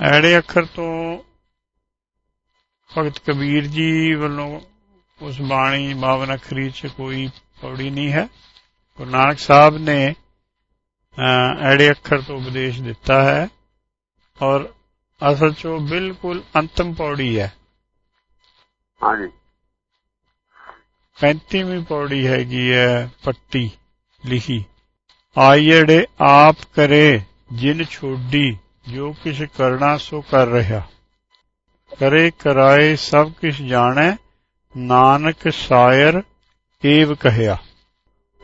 ਐੜੇ ਅੱਖਰ ਤੋਂ ਭਗਤ ਕਬੀਰ ਜੀ ਵੱਲੋਂ ਉਸ ਬਾਣੀ ਬਾਵਨ ਅੱਖਰੀ 'ਚ ਕੋਈ ਪੌੜੀ ਨਹੀਂ ਹੈ। ਗੁਰੂ ਨਾਨਕ ਸਾਹਿਬ ਨੇ ਐੜੇ ਅੱਖਰ ਤੋਂ ਉਪਦੇਸ਼ ਦਿੱਤਾ ਹੈ ਔਰ ਅਸਲ 'ਚ ਉਹ ਬਿਲਕੁਲ ਅੰਤਮ ਪੌੜੀ ਹੈ। ਹਾਂਜੀ। 35ਵੀਂ ਪੌੜੀ ਹੈਗੀ ਹੈ ਪੱਟੀ ਲਿਖੀ। ਆਈੜੇ ਆਪ ਕਰੇ ਜਿਨ ਛੋਡੀ ਜੋ ਕਿਛ ਕਰਨਾ ਸੋ ਕਰ ਰਿਹਾ। ਕਰੇ ਕਰਾਏ ਸਭ ਕਿਛ ਜਾਣੈ, ਨਾਨਕ ਸ਼ਾਇਰ ਏਵ ਕਹਿਆ।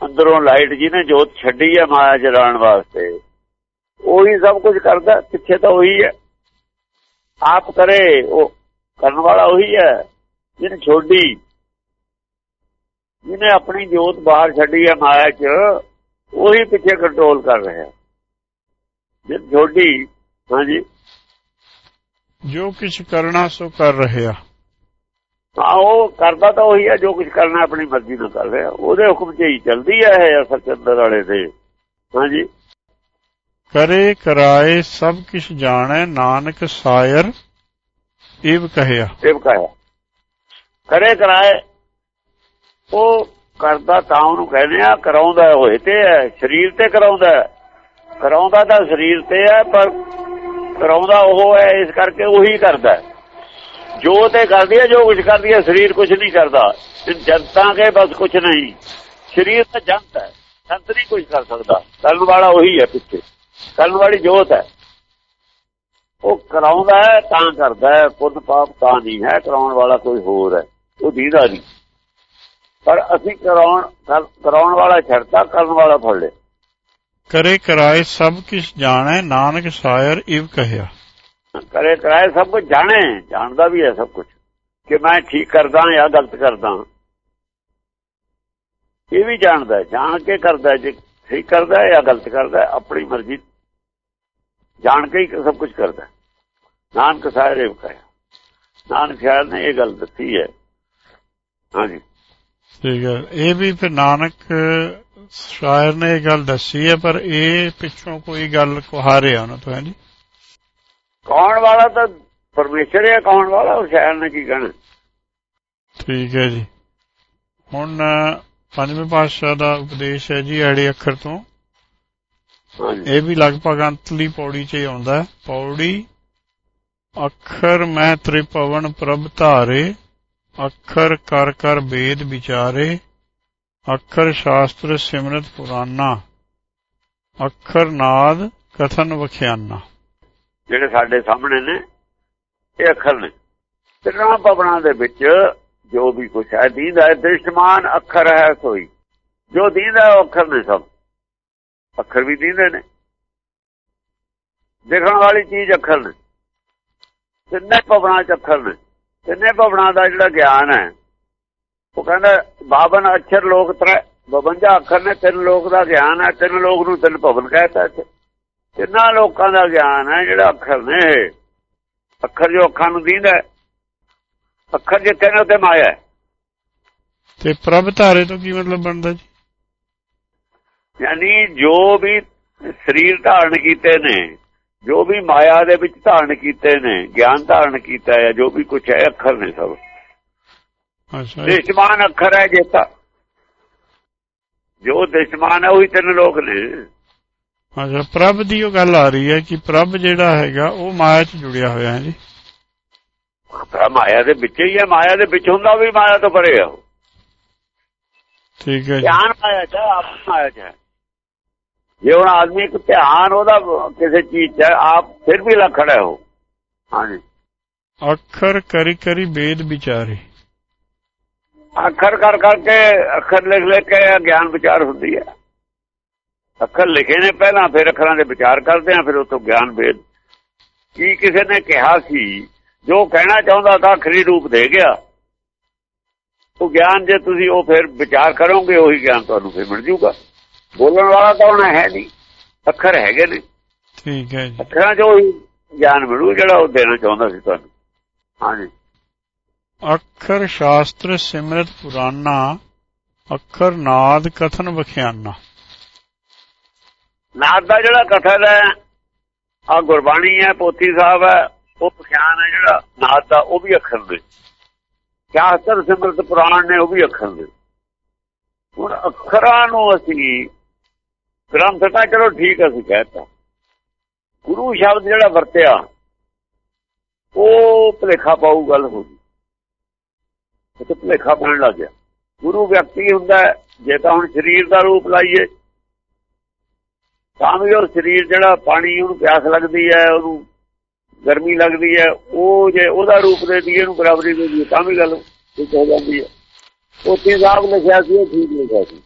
ਅੰਦਰੋਂ ਲਾਈਟ ਜੀ ਨੇ ਜੋਤ ਛੱਡੀ ਹੈ ਮਾਇਆ ਜਲਾਉਣ ਵਾਸਤੇ। ਉਹੀ ਸਭ ਕੁਝ ਕਰਦਾ, ਪਿੱਛੇ ਤਾਂ ਉਹੀ ਹੈ। ਆਪ ਕਰੇ, ਉਹ ਕਰਨ ਵਾਲਾ ਉਹੀ ਹੈ, ਜਿਹਨੇ ਛੋਡੀ। ਜਿਹਨੇ ਆਪਣੀ ਜੋਤ ਬਾਹਰ ਛੱਡੀ ਹੈ ਮਾਇਆ 'ਚ, ਉਹੀ ਪਿੱਛੇ ਕੰਟਰੋਲ ਕਰ ਰਿਹਾ। ਜੇ ਛੋਡੀ ਹਾਂਜੀ। ਜੋ ਕੁਝ ਕਰਨਾ ਸੋ ਕਰ ਰਿਹਾ ਹਾਂ ਉਹ ਕਰਦਾ ਤਾਂ ਉਹੀ ਹੈ ਜੋ ਕੁਝ ਕਰਨਾ ਆਪਣੀ ਮਰਜ਼ੀ ਨਾਲ ਕਰ ਰਿਹਾ। ਉਹਦੇ ਹੁਕਮ 'ਚ ਹੀ ਚੱਲਦੀ ਹੈ ਇਹ ਅਸਲ ਚੰਦਰ ਵਾਲੇ ਦੇ ਹਾਂਜੀ। ਕਰੇ ਕਰਾਏ ਸਭ ਕੁਝ ਜਾਣੈ ਨਾਨਕ ਸਾਇਰ ਇਵ ਕਹਿਆ। ਇਵ ਕਹਿਆ। ਕਰੇ ਕਰਾਏ ਉਹ ਕਰਦਾ ਤਾਂ ਉਹਨੂੰ ਕਹਿੰਦੇ ਆ ਕਰਾਉਂਦਾ ਹੋਏ ਤੇ ਹੈ ਸਰੀਰ ਤੇ ਕਰਾਉਂਦਾ ਕਰਾਉਂਦਾ ਤਾਂ ਸਰੀਰ ਤੇ ਹੈ ਪਰ ਕਰਾਉਂਦਾ ਉਹ ਹੈ, ਇਸ ਕਰਕੇ ਉਹੀ ਕਰਦਾ ਜੋ ਤੇ ਕਰਦੀ ਹੈ, ਜੋ ਕੁਝ ਕਰਦੀ ਹੈ, ਸਰੀਰ ਕੁਝ ਨਹੀਂ ਕਰਦਾ। ਜਨਤਾ ਕੇ ਬਸ ਕੁਝ ਨਹੀਂ। ਸਰੀਰ ਤਾਂ ਜੰਤ ਹੈ ਜੰਤ ਨਹੀਂ ਕੁਝ ਕਰ ਸਕਦਾ। ਕਰਨ ਵਾਲਾ ਉਹੀ ਹੈ ਪਿੱਛੇ। ਕਰਨ ਵਾਲੀ ਜੋਤ ਹੈ। ਉਹ ਕਰਾਉਂਦਾ ਹੈ, ਤਾਂ ਕਰਦਾ ਹੈ। ਪੁੱਤ ਪਾਪ ਤਾਂ ਨਹੀਂ ਹੈ, ਕਰਾਉਣ ਵਾਲਾ ਕੋਈ ਹੋਰ ਹੈ। ਉਹ ਦੀਦਾ ਨਹੀਂ। ਪਰ ਅਸੀਂ ਕਰਾਉਣ ਕਰਾਉਣ ਵਾਲਾ ਛੱਡਤਾ, ਕਰਨ ਵਾਲਾ ਫੜ ਲੈ ਕਰੇ ਕਰਾਏ ਸਭ ਕੁਝ ਜਾਣੈ ਨਾਨਕ ਸ਼ਾਇਰ ਇਵ ਕਹਿਆ। ਕਰੇ ਕਰਾਏ ਸਭ ਕੁਝ ਜਾਣੇ ਜਾਣਦਾ ਵੀ ਹੈ ਸਭ ਕੁਝ ਕਿ ਮੈਂ ਠੀਕ ਕਰਦਾ ਜਾਂ ਗਲਤ ਕਰਦਾ ਇਹ ਵੀ ਜਾਣਦਾ ਜਾਣ ਕੇ ਕਰਦਾ ਜੇ ਠੀਕ ਕਰਦਾ ਜਾਂ ਗਲਤ ਕਰਦਾ ਆਪਣੀ ਮਰਜ਼ੀ ਜਾਣ ਕੇ ਹੀ ਸਭ ਕੁਝ ਕਰਦਾ ਨਾਨਕ ਸ਼ਾਇਰ ਇਵ ਕਹਿਆ। ਨਾਨਕ ਸ਼ਾਇਰ ਨੇ ਇਹ ਗੱਲ ਦੱਸੀ ਹੈ। ਹਾਂਜੀ। ਠੀਕ ਹੈ ਇਹ ਵੀ ਫਿਰ ਨਾਨਕ ਸ਼ਾਇਰ ਨੇ ਇਹ ਗੱਲ ਦੱਸੀ ਹੈ ਪਰ ਇਹ ਪਿੱਛੋਂ ਕੋਈ ਗੱਲ ਕੁਹਾਰਿਆ ਉਹਨਾਂ ਤੋਂ ਹੈ ਜੀ? ਕੌਣ ਵਾਲਾ ਤਾਂ ਪਰਮੇਸ਼ਰ ਹੈ ਕੌਣ ਵਾਲਾ? ਉਹ ਸ਼ਾਇਰ ਨੇ ਕੀ ਕਹਿਣਾ? ਠੀਕ ਹੈ ਜੀ। ਹੁਣ ਪੰਜਵੇਂ ਪਾਤਸ਼ਾਹ ਦਾ ਉਪਦੇਸ਼ ਹੈ ਜੀ ਐੜੇ ਅੱਖਰ ਤੋਂ। ਇਹ ਵੀ ਲਗਭਗ ਅੰਤਲੀ ਪੌੜੀ 'ਚ ਹੀ ਆਉਂਦਾ ਹੈ। ਪੌੜੀ ਅੱਖਰ ਮੈਂ ਤ੍ਰਿਪਵਨ ਪ੍ਰਭ ਧਾਰੇ ਅੱਖਰ ਕਰ ਕਰ ਵੇਦ ਵਿਚਾਰੇ ਅੱਖਰ ਸ਼ਾਸਤਰ ਸਿਮਰਤ ਪੁਰਾਨਾ ਅੱਖਰ ਨਾਦ ਕਥਨ ਵਖਿਆਨਾ। ਜਿਹੜੇ ਸਾਡੇ ਸਾਹਮਣੇ ਨੇ, ਇਹ ਅੱਖਰ ਨੇ। ਤਿੰਨਾਂ ਪਵਨਾਂ ਦੇ ਵਿੱਚ ਜੋ ਵੀ ਕੁਝ ਹੈ ਦੀਦਾ ਹੈ ਦ੍ਰਿਸ਼ਟਮਾਨ ਅੱਖਰ ਹੈ ਕੋਈ। ਜੋ ਦੀਦਾ ਉਹ ਅੱਖਰ ਨੇ ਸਭ। ਅੱਖਰ ਵੀ ਦੀਦੇ ਨੇ। ਦੇਖਣ ਵਾਲੀ ਚੀਜ਼ ਅੱਖਰ ਨੇ। ਤਿੰਨੇ ਪਵਨਾਂ ਚ ਅੱਖਰ ਨੇ। ਤਿੰਨੇ ਭਵਨਾਂ ਦਾ ਜਿਹੜਾ ਗਿਆਨ ਹੈ ਉਹ ਕਹਿੰਦਾ 52 ਅਖਰ ਲੋਕ ਤਰੇ 52 ਅੱਖਰ ਨੇ ਤਿੰਨ ਲੋਕ ਦਾ ਗਿਆਨ ਹੈ ਤਿੰਨ ਲੋਕ ਨੂੰ ਤਿੰਨ ਭਵਨ ਕਹਿੰਦਾ ਇੱਥੇ। ਤਿੰਨਾਂ ਲੋਕਾਂ ਦਾ ਗਿਆਨ ਹੈ ਜਿਹੜਾ ਅੱਖਰ ਨੇ ਅੱਖਰ ਜੋ ਅੱਖਾਂ ਨੂੰ ਦੀਂਦਾ ਅੱਖਰ ਜਿੱਥੇ ਨੇ ਤੇ ਮਾਇਆ ਤੇ ਪ੍ਰਭ ਧਾਰੇ ਤੋਂ ਕੀ ਮਤਲਬ ਬਣਦਾ ਜੀ? ਯਾਨੀ ਜੋ ਵੀ ਸਰੀਰ ਧਾਰਨ ਕੀਤੇ ਨੇ ਜੋ ਵੀ ਮਾਇਆ ਦੇ ਵਿੱਚ ਧਾਰਨ ਕੀਤੇ ਨੇ ਗਿਆਨ ਧਾਰਨ ਕੀਤਾ ਹੈ ਜੋ ਵੀ ਕੁਝ ਹੈ ਅੱਖਰ ਨੇ ਸਭ। ਦੇਸ਼ਮਾਨ ਅੱਖਰ ਹੈ ਜੇਤਾ ਜੋ ਦੇਸ਼ਮਾਨ ਹੈ ਉਹੀ ਤਿੰਨ ਲੋਕ ਨੇ। ਅੱਛਾ ਪ੍ਰਭ ਦੀ ਉਹ ਗੱਲ ਆ ਰਹੀ ਹੈ ਕਿ ਪ੍ਰਭ ਜਿਹੜਾ ਹੈਗਾ ਉਹ ਮਾਇਆ 'ਚ ਜੁੜਿਆ ਹੋਇਆ ਹੈ ਜੀ। ਮਾਇਆ ਦੇ ਵਿੱਚ ਹੀ ਹੈ ਮਾਇਆ ਦੇ ਵਿੱਚ ਹੁੰਦਾ ਵੀ ਮਾਇਆ ਤੋਂ ਪਰੇ ਆ। ਠੀਕ ਹੈ ਜੀ। ਗਿਆਨ ਮਾਇਆ ਚ ਆਪ ਮਾਇਆ ਚ ਜੇ ਹੁਣ ਆਦਮੀ ਇੱਕ ਧਿਆਨ ਉਹਦਾ ਕਿਸੇ ਚੀਜ਼ 'ਚ ਆਪ ਫਿਰ ਵੀ ਲਖੜਾ ਹੋ ਹਾਂਜੀ। ਅੱਖਰ ਕਰੀ ਕਰੀ ਵੇਦ ਵਿਚਾਰੇ। ਅੱਖਰ ਕਰ ਕਰਕੇ ਅੱਖਰ ਲਿਖ ਲਿਖ ਕੇ ਗਿਆਨ ਵਿਚਾਰ ਹੁੰਦੀ ਹੈ। ਅੱਖਰ ਲਿਖੇ ਨੇ ਪਹਿਲਾਂ ਫਿਰ ਅੱਖਰਾਂ ਦੇ ਵਿਚਾਰ ਕਰਦੇ ਆ ਫਿਰ ਉਤੋਂ ਗਿਆਨ ਵੇਦ। ਕੀ ਕਿਸੇ ਨੇ ਕਿਹਾ ਸੀ ਜੋ ਕਹਿਣਾ ਚਾਹੁੰਦਾ ਤਾਂ ਅਖਰੀ ਰੂਪ ਦੇ ਗਿਆ। ਉਹ ਗਿਆਨ ਜੇ ਤੁਸੀਂ ਉਹ ਫਿਰ ਵਿਚਾਰ ਕਰੋਗੇ ਉਹੀ ਗਿਆਨ ਤੁਹਾਨੂੰ ਫਿਰ ਮਿਲ ਜੂਗਾ। ਬੋਲਣ ਵਾਲਾ ਤਾਂ ਹੁਣ ਹੈ ਨਹੀਂ। ਅੱਖਰ ਹੈਗੇ ਨੇ। ਠੀਕ ਹੈ ਜੀ। ਅੱਖਰਾਂ ਹੀ ਗਿਆਨ ਮਿਲੂ ਜਿਹੜਾ ਉਹ ਦੇਣਾ ਚਾਹੁੰਦਾ ਸੀ ਤੁਹਾਨੂੰ। ਹਾਂਜੀ। ਅੱਖਰ ਸ਼ਾਸਤਰ ਸਿਮਰਤ ਪੁਰਾਨਾ ਅੱਖਰ ਨਾਦ ਕਥਨ ਵਖਿਆਨਾ। ਨਾਦ ਦਾ ਜਿਹੜਾ ਕਥਨ ਹੈ ਆ ਗੁਰਬਾਣੀ ਹੈ, ਪੋਥੀ ਸਾਹਿਬ ਹੈ, ਉਹ ਵਿਖਿਆਨ ਹੈ ਜਿਹੜਾ ਨਾਦ ਦਾ, ਉਹ ਵੀ ਅਖਰ ਨੇ। ਸ਼ਾਸਤਰ ਸਿਮਰਤ ਪੁਰਾਣ ਨੇ, ਉਹ ਵੀ ਅਖਰ ਨੇ। ਹੁਣ ਅੱਖਰਾਂ ਨੂੰ ਅਸੀਂ ਗ੍ਰੰਥ ਤਾਂ ਚਲੋ ਠੀਕ ਅਸੀਂ ਕਹਿਤਾ। ਗੁਰੂ ਸ਼ਬਦ ਜਿਹੜਾ ਵਰਤਿਆ, ਉਹ ਭਲੇਖਾ ਪਾਉ ਗੱਲ ਹੋ ਗਈ ਤੇ ਭਲੇਖਾ ਪੈਣ ਲੱਗ ਗਿਆ। ਗੁਰੂ ਵਿਅਕਤੀ ਹੁੰਦਾ ਜੇ ਤਾਂ ਹੁਣ ਸਰੀਰ ਦਾ ਰੂਪ ਲਾਈਏ, ਤਾਂ ਵੀ ਉਹ ਸਰੀਰ ਜਿਹੜਾ ਪਾਣੀ ਉਹਨੂੰ ਪਿਆਸ ਲੱਗਦੀ ਹੈ, ਉਹਨੂੰ ਗਰਮੀ ਲੱਗਦੀ ਹੈ, ਉਹ ਜੇ ਉਹਦਾ ਰੂਪ ਦੇ ਦਈਏ, ਇਹਨੂੰ ਬਰਾਬਰੀ ਦੇ ਦਈਏ, ਤਾਂ ਵੀ ਗੱਲ ਠੀਕ ਹੋ ਜਾਂਦੀ ਹੈ। ਉੱਥੇ ਸਾਹਿਬ ਲਿਖਿਆ ਸੀ, ਉਹ ਠੀਕ ਲਿਖਿਆ ਸੀ।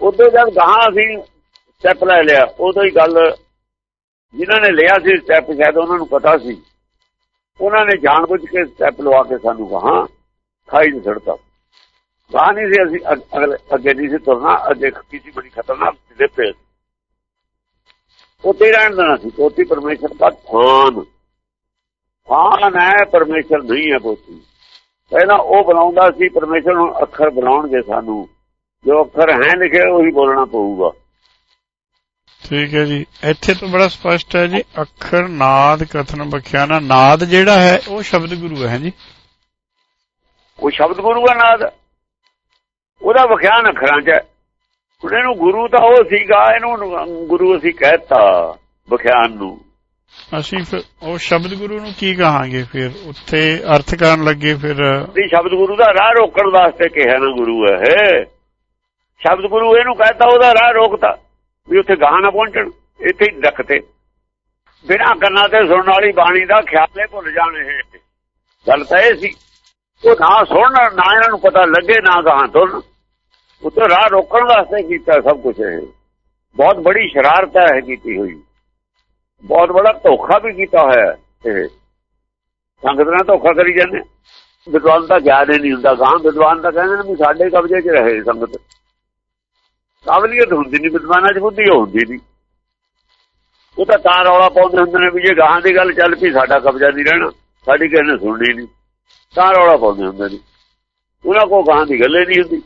ਉਦੋਂ ਜਦ ਗਾਹਾਂ ਅਸੀਂ ਸਟੈਪ ਲੈ ਲਿਆ ਉਦੋਂ ਹੀ ਗੱਲ ਜਿਨ੍ਹਾਂ ਨੇ ਲਿਆ ਸੀ ਸਟੈਪ ਸ਼ਾਇਦ ਉਹਨਾਂ ਨੂੰ ਪਤਾ ਸੀ। ਉਹਨਾਂ ਨੇ ਜਾਣ ਜਾਣਬੁੱਝ ਕੇ ਸਟੈਪ ਲਵਾ ਕੇ ਸਾਨੂੰ ਕਹਾ। ਖਾਈ ਨਹੀਂ ਛੜਤਾ ਗਾਹ ਨਹੀਂ ਸੀ ਅਸੀਂ ਅੱਗੇ ਨਹੀਂ ਸੀ ਤੁਰਨਾ, ਅੱਗੇ ਕਿਸੇ ਬੜੀ ਖਤਰਨਾਕ ਸਿੱਧੇ ਪੇ ਉੱਤੇ ਰਹਿਣ ਦੇਣਾ ਸੀ ਕੋਤੀ ਪਰਮੇਸ਼ਰ ਦਾ ਥਾਨ ਥਾਨ ਹੈ, ਪਰਮੇਸ਼ਰ ਨਹੀਂ ਹੈ ਕੋਤੀ ਪਹਿਲਾਂ ਉਹ ਬਣਾਉਂਦਾ ਸੀ, ਪਰਮੇਸ਼ਰ ਨੂੰ ਅੱਖਰ ਬਣਾਉਣਗੇ ਸਾਨੂੰ। ਜੋ ਅੱਖਰ ਹੈ ਲਿਖੇ, ਉਹੀ ਬੋਲਣਾ ਪਊਗਾ। ਠੀਕ ਹੈ ਜੀ। ਇੱਥੇ ਤੋਂ ਬੜਾ ਸਪਸ਼ਟ ਹੈ ਜੀ, ਅੱਖਰ ਨਾਦ ਕਥਨ ਬਖਿਆਨਾ। ਨਾਦ ਜਿਹੜਾ ਹੈ, ਉਹ ਸ਼ਬਦ ਗੁਰੂ ਹੈ ਜੀ? ਉਹ ਸ਼ਬਦ ਗੁਰੂ ਦਾ ਨਾਦ ਉਹਦਾ ਵਿਖਿਆਨ ਅੱਖਰਾਂ 'ਚ। ਹੈ ਹੁਣ ਇਹਨੂੰ ਗੁਰੂ ਤਾਂ ਉਹ ਸੀਗਾ ਇਹਨੂੰ ਗੁਰੂ ਅਸੀਂ ਕਹਿਤਾ ਵਿਖਿਆਨ ਨੂੰ। ਅਸੀਂ ਫਿਰ ਉਹ ਸ਼ਬਦ ਗੁਰੂ ਨੂੰ ਕੀ ਕਹਾਂਗੇ ਫਿਰ? ਉੱਥੇ ਅਰਥ ਕਰਨ ਲੱਗੇ ਫਿਰ। ਵੀ ਸ਼ਬਦ ਗੁਰੂ ਦਾ ਰਾਹ ਰੋਕਣ ਵਾਸਤੇ ਕਿਹਾ ਨਾ ਗੁਰੂ ਹੈ ਸ਼ਬਦ ਗੁਰੂ ਇਹਨੂੰ ਕਹਿਤਾ ਉਹਦਾ ਰਾਹ ਰੋਕਤਾ ਵੀ ਉੱਥੇ ਗਾਹ ਨਾ ਪਹੁੰਚਣ ਇੱਥੇ ਹੀ ਰੱਖਤੇ ਬਿਨਾਂ ਕੰਨਾਂ ਤੇ ਸੁਣਨ ਵਾਲੀ ਬਾਣੀ ਦਾ ਖਿਆਲੇ ਭੁੱਲ ਜਾਣ ਇਹ। ਗੱਲ ਤਾਂ ਇਹ ਸੀ। ਉਹ ਨਾ ਸੁਣਨ, ਨਾ ਇਹਨਾਂ ਨੂੰ ਪਤਾ ਲੱਗੇ, ਨਾ ਗਾਹ ਤੁਰਨ ਉੱਥੇ ਰਾਹ ਰੋਕਣ ਵਾਸਤੇ ਕੀਤਾ ਸਭ ਕੁਝ ਇਹ। ਬਹੁਤ ਬੜੀ ਸ਼ਰਾਰਤ ਹੈ ਕੀਤੀ ਹੋਈ। ਬਹੁਤ ਬੜਾ ਧੋਖਾ ਵੀ ਕੀਤਾ ਹੋਇਆ ਇਹ। ਸੰਗਤ ਨਾਲ ਧੋਖਾ ਕਰੀ ਜਾਂਦੇ। ਵਿਦਵਾਨ ਦਾ ਹੀ ਨਹੀਂ ਹੁੰਦਾ। ਗਾਂ ਵਿਦਵਾਨ ਤਾਂ ਕਹਿੰਦੇ ਨੇ ਵੀ ਸਾਡੇ ਕਬਜ਼ੇ 'ਚ ਰਹੇ ਸੰਗਤ। ਕਾਬਲੀਅਤ ਹੁੰਦੀ ਨਹੀਂ, ਵਿਦਵਾਨਾਂ 'ਚ ਬੁੱਧੀ ਹੁੰਦੀ ਨਹੀਂ। ਉਹ ਤਾਂ ਤਾਂ ਰੌਲਾ ਪਾਉਂਦੇ ਹੁੰਦੇ ਨੇ ਵੀ ਜੇ ਗਾਂ ਦੀ ਗੱਲ ਚੱਲ ਪਈ, ਸਾਡਾ ਕਬਜ਼ਾ ਨਹੀਂ ਰਹਿਣਾ। ਸਾਡੀ ਕਿਸੇ ਨੇ ਸੁਣਨੀ ਨਹੀਂ। ਤਾਂ ਰੌਲਾ ਪਾਉਂਦੇ ਹੁੰਦੇ ਨੇ ਉਹਨਾਂ ਕੋ ਗਾਂ ਦੀ ਗੱਲ ਨਹੀਂ ਹੁੰਦੀ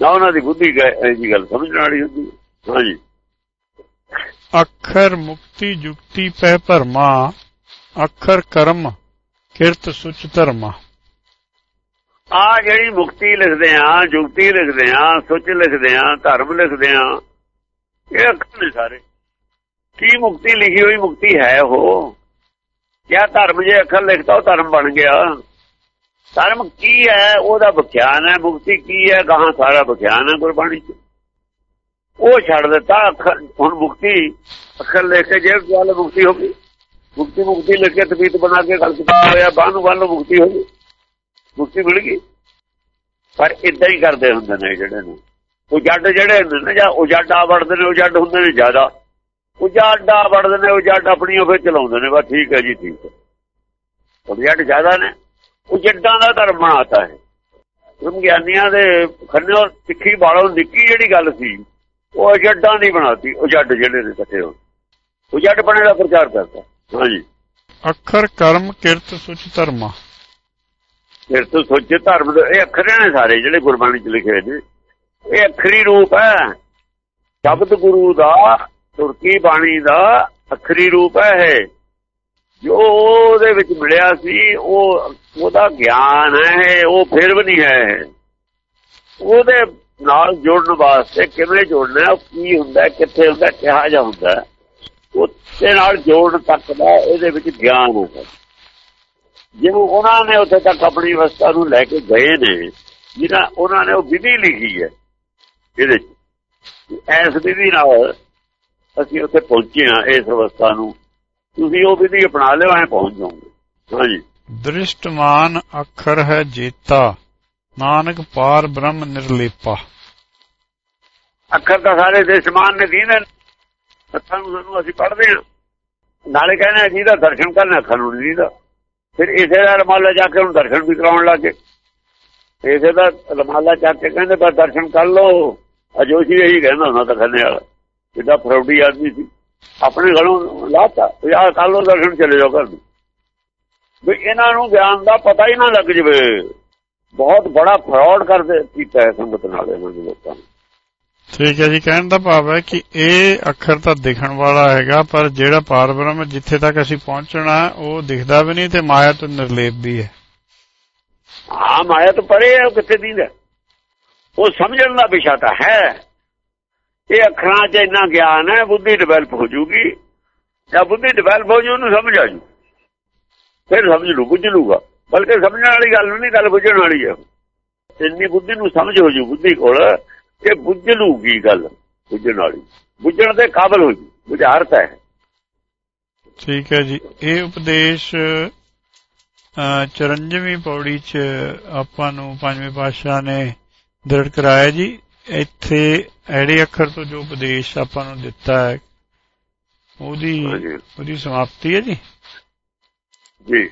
ਨਾ ਉਹਨਾਂ ਦੀ ਬੁੱਧੀ ਐ ਜੀ ਗੱਲ ਸਮਝਣ ਵਾਲੀ ਹੁੰਦੀ। ਹਾਂਜੀ। ਅੱਖਰ ਮੁਕਤੀ ਜੁਗਤੀ ਪੈ ਭਰਮਾ ਅੱਖਰ ਕਰਮ ਕਿਰਤ ਸੁਚ ਧਰਮਾ। ਆ ਜਿਹੜੀ ਮੁਕਤੀ ਲਿਖਦੇ ਆ ਜੁਗਤੀ ਲਿਖਦੇ ਆ ਸੁਚ ਲਿਖਦੇ ਆ ਧਰਮ ਲਿਖਦੇ ਆ ਇਹ ਅੱਖਰ ਨੇ ਸਾਰੇ। ਕੀ ਮੁਕਤੀ ਲਿਖੀ ਹੋਈ ਮੁਕਤੀ ਹੈ ਉਹ? ਕਿਆ ਧਰਮ ਜੇ ਅੱਖਰ ਲਿਖਤਾ ਉਹ ਧਰਮ ਬਣ ਗਿਆ। ਧਰਮ ਕੀ ਹੈ? ਉਹਦਾ ਵਿਖਿਆਨ ਹੈ, ਮੁਕਤੀ ਕੀ ਹੈ? ਗਾਹਾਂ ਸਾਰਾ ਵਿਖਿਆਨ ਹੈ ਗੁਰਬਾਣੀ ਚ। ਉਹ ਛੱਡ ਦਿੱਤਾ, ਅੱਖਰ, ਹੁਣ ਮੁਕਤੀ, ਅੱਖਰ ਲੈ ਕੇ ਜੇਬ ਗੱਲ ਮੁਕਤੀ ਹੋ ਗਈ। ਮੁਕਤੀ ਮੁਕਤੀ ਲੈ ਕੇ ਤਬੀਤ ਬਣਾ ਕੇ ਗਲਤ ਕੀਤਾ ਹੋਇਆ ਬਾਹਰ ਨੂੰ ਵੱਲ ਮੁਕਤੀ ਹੋ ਗਈ। ਮੁਕਤੀ ਮਿਲ ਗਈ। ਪਰ ਇਦਾਂ ਹੀ ਕਰਦੇ ਹੁੰਦੇ ਨੇ ਜਿਹੜੇ ਨੇ। ਉਹ ਜੱਡ ਜਿਹੜੇ ਹੁੰਦੇ ਨੇ, ਜਾਂ ਉਹ ਜੱਡ ਆ ਵੜਦੇ ਨੇ, ਉਹ ਜੱਡ ਹੁੰਦੇ ਨੇ ਜ਼ਿਆਦਾ। ਉਹ ਜੱਡ ਆ ਵੜਦੇ ਨੇ, ਉਹ ਜੱਡ ਆਪਣੀਆਂ ਫੇਰ ਚਲਾਉਂਦੇ ਨੇ। ਬਸ ਠੀਕ ਹੈ ਜੀ, ਠੀਕ ਹੈ। ਉਹ ਜੱਡ ਜ਼ਿਆਦਾ ਨੇ। ਉਹ ਜੱਡਾਂ ਦਾ ਧਰਮ ਬਣਾਤਾ ਹੈ। ਗਿਆਨੀਆਂ ਦੇ ਖੰਨਿਓ ਸਿੱਖੀ ਬਾਲੋਂ ਨਿੱਕੀ ਜਿਹੜੀ ਗੱਲ ਸੀ ਉਹ ਜੱਡਾਂ ਨਹੀਂ ਬਣਾਤੀ ਉਹ ਜੱਡ ਜਿਹੜੇ ਨੇ ਇਕੱਠੇ ਹੋ ਉਹ ਜੱਡ ਬਣੇ ਦਾ ਪ੍ਰਚਾਰ ਕਰਦਾ ਹਾਂਜੀ। ਅੱਖਰ ਕਰਮ ਕਿਰਤ ਸੁਚ ਧਰਮਾ। ਫਿਰ ਤੋਂ ਸੋਚੇ ਧਰਮ ਦੇ ਇਹ ਅੱਖਰ ਨੇ ਸਾਰੇ ਜਿਹੜੇ ਗੁਰਬਾਣੀ ਚ ਲਿਖੇ ਹੋਏ ਨੇ। ਇਹ ਅੱਖਰੀ ਰੂਪ ਹੈ। ਸ਼ਬਦ ਗੁਰੂ ਦਾ ਤੁਰਕੀ ਬਾਣੀ ਦਾ ਅੱਖਰੀ ਰੂਪ ਹੈ ਜੋ ਉਹਦੇ ਵਿੱਚ ਮਿਲਿਆ ਸੀ ਉਹ ਉਹਦਾ ਗਿਆਨ ਹੈ, ਉਹ ਫਿਰ ਵੀ ਨਹੀਂ ਹੈ। ਉਹਦੇ ਨਾਲ ਜੁੜਨ ਵਾਸਤੇ ਕਿਵੇਂ ਜੋੜਨਾ ਕੀ ਹੁੰਦਾ, ਕਿੱਥੇ ਹੁੰਦਾ, ਕਿਹਾ ਜਾ ਹੁੰਦਾ। ਉਹਦੇ ਨਾਲ ਜੋੜਨ ਤੱਕ ਦਾ ਇਹਦੇ ਵਿੱਚ ਗਿਆਨ ਹੁੰਦਾ ਜਿਹਨੂੰ ਉਹਨਾਂ ਨੇ ਉੱਥੇ ਤੱਕ ਆਪਣੀ ਅਵਸਥਾ ਨੂੰ ਲੈ ਕੇ ਗਏ ਨੇ ਜਿਹਨਾਂ ਉਹਨਾਂ ਨੇ ਉਹ ਵਿਧੀ ਲਿਖੀ ਹੈ ਇਹਦੇ ਚ। ਐਸ ਵਿਧੀ ਨਾਲ ਅਸੀਂ ਉੱਥੇ ਪਹੁੰਚੇ ਹਾਂ ਇਸ ਅਵਸਥਾ ਨੂੰ। ਤੁਸੀਂ ਉਹ ਵਿਧੀ ਅਪਣਾ ਲਿਓ, ਐ ਪਹੁੰਚ ਜਾਓਗੇ। ਹਾਂਜੀ। ਦ੍ਰਿਸ਼ਟਮਾਨ ਅੱਖਰ ਹੈ ਜੇਤਾ। ਨਾਨਕ ਪਾਰ ਬ੍ਰਹਮ ਨਿਰਲੇਪਾ। ਅੱਖਰ ਤਾਂ ਸਾਰੇ ਦ੍ਰਿਸ਼ਟਮਾਨ ਨੇ ਦੀਨੇ ਅੱਖਾਂ ਨੂੰ ਸਾਨੂੰ ਅਸੀਂ ਪੜ੍ਹਦੇ ਹਾਂ। ਨਾਲੇ ਕਹਿੰਦੇ ਜਿਹਦਾ ਦਰਸ਼ਨ ਕਰਨਾ ਅੱਖਾਂ ਨੂੰ ਨਹੀਂ ਦੀਦਾ। ਫਿਰ ਇਸੇ ਦਾ ਰਮਾਲਾ ਜਾ ਕੇ ਹੁਣ ਦਰਸ਼ਨ ਵੀ ਕਰਾਉਣ ਲੱਗੇ ਇਸੇ ਦਾ ਰਮਾਲਾ ਜਾ ਕੇ ਕਹਿੰਦੇ ਬਸ ਦਰਸ਼ਨ ਕਰ ਲਓ। ਅਜੋਸ਼ੀ ਇਹੀ ਕਹਿੰਦਾ ਹੁੰਦਾ ਤਾਂ ਖੰਨੇ ਵਾਲਾ। ਜਿੱਦਾਂ ਫਰੌਡੀ ਆਦਮੀ ਸੀ। ਆਪਣੇ ਗਲੋਂ ਲਾਤਾ। ਯਾਰ ਕਰ ਲਓ, ਦਰਸ਼ਨ ਚਲੇ ਜਾਓ ਘਰ ਨੂੰ। ਵੀ ਇਹਨਾਂ ਨੂੰ ਗਿਆਨ ਦਾ ਪਤਾ ਹੀ ਨਾ ਲੱਗ ਜਵੇ। ਬਹੁਤ ਬੜਾ ਫਰਾਡ ਕਰਦੇ ਕੀਤਾ ਹੈ ਸੰਗਤ ਨਾਲ ਇਹਨਾਂ ਦੇ ਲੋਕਾਂ ਨੇ। ਠੀਕ ਹੈ ਜੀ ਕਹਿਣ ਦਾ ਭਾਵ ਹੈ ਕਿ ਇਹ ਅੱਖਰ ਤਾਂ ਦਿਖਣ ਵਾਲਾ ਹੈਗਾ ਪਰ ਜਿਹੜਾ ਪਾਰ ਬ੍ਰਹਮ ਜਿੱਥੇ ਤੱਕ ਅਸੀਂ ਪਹੁੰਚਣਾ ਉਹ ਦਿਖਦਾ ਵੀ ਨਹੀਂ ਤੇ ਮਾਇਆ ਤੋਂ ਨਿਰਲੇਪ ਵੀ ਹੈ। ਹਾਂ ਮਾਇਆ ਤੋਂ ਪਰੇ ਹੈ ਉਹ ਕਿੱਥੇ ਦੀਦਾ? ਉਹ ਸਮਝਣ ਦਾ ਵਿਸ਼ਾ ਤਾਂ ਹੈ। ਇਹ ਅੱਖਰਾਂ 'ਚ ਇੰਨਾ ਗਿਆਨ ਹੈ ਬੁੱਧੀ ਡਿਵੈਲਪ ਹੋ ਜੂਗੀ। ਜਾਂ ਬੁੱਧੀ ਡਿਵੈਲਪ ਹੋ ਜੂ ਉਹਨੂੰ ਸਮਝ ਆ ਜੂ। ਫਿਰ ਸਮਝ ਲੂ ਬੁੱਝ ਲੂਗਾ ਬਲਕਿ ਸਮਝਣ ਵਾਲੀ ਗੱਲ ਨਹੀਂ ਗੱਲ ਬੁੱਝਣ ਵਾਲੀ ਹੈ ਇੰਨੀ ਬੁੱਧੀ ਨੂੰ ਸਮਝ ਹੋ ਜੂ ਬੁੱਧੀ ਕੋਲ ਕਿ ਬੁੱਝ ਲੂਗੀ ਗੱਲ ਬੁੱਝਣ ਵਾਲੀ। ਬੁੱਝਣ ਦੇ ਕਾਬਲ ਹੋ ਜੂ ਬੁਝਾਰਤ ਹੈ। ਠੀਕ ਹੈ ਜੀ। ਇਹ ਉਪਦੇਸ਼ ਅਹ, 54ਵੀਂ ਪੌੜੀ 'ਚ ਆਪਾਂ ਨੂੰ ਪੰਜਵੇਂ ਪਾਤਸ਼ਾਹ ਨੇ ਦ੍ਰਿੜ ਕਰਾਇਆ ਜੀ। ਇੱਥੇ ਐੜੇ ਅੱਖਰ ਤੋਂ ਜੋ ਉਪਦੇਸ਼ ਆਪਾਂ ਨੂੰ ਦਿੱਤਾ ਹੈ ਉਹਦੀ। ਉਹਦੀ ਸਮਾਪਤੀ ਹੈ ਜੀ। ਜੀ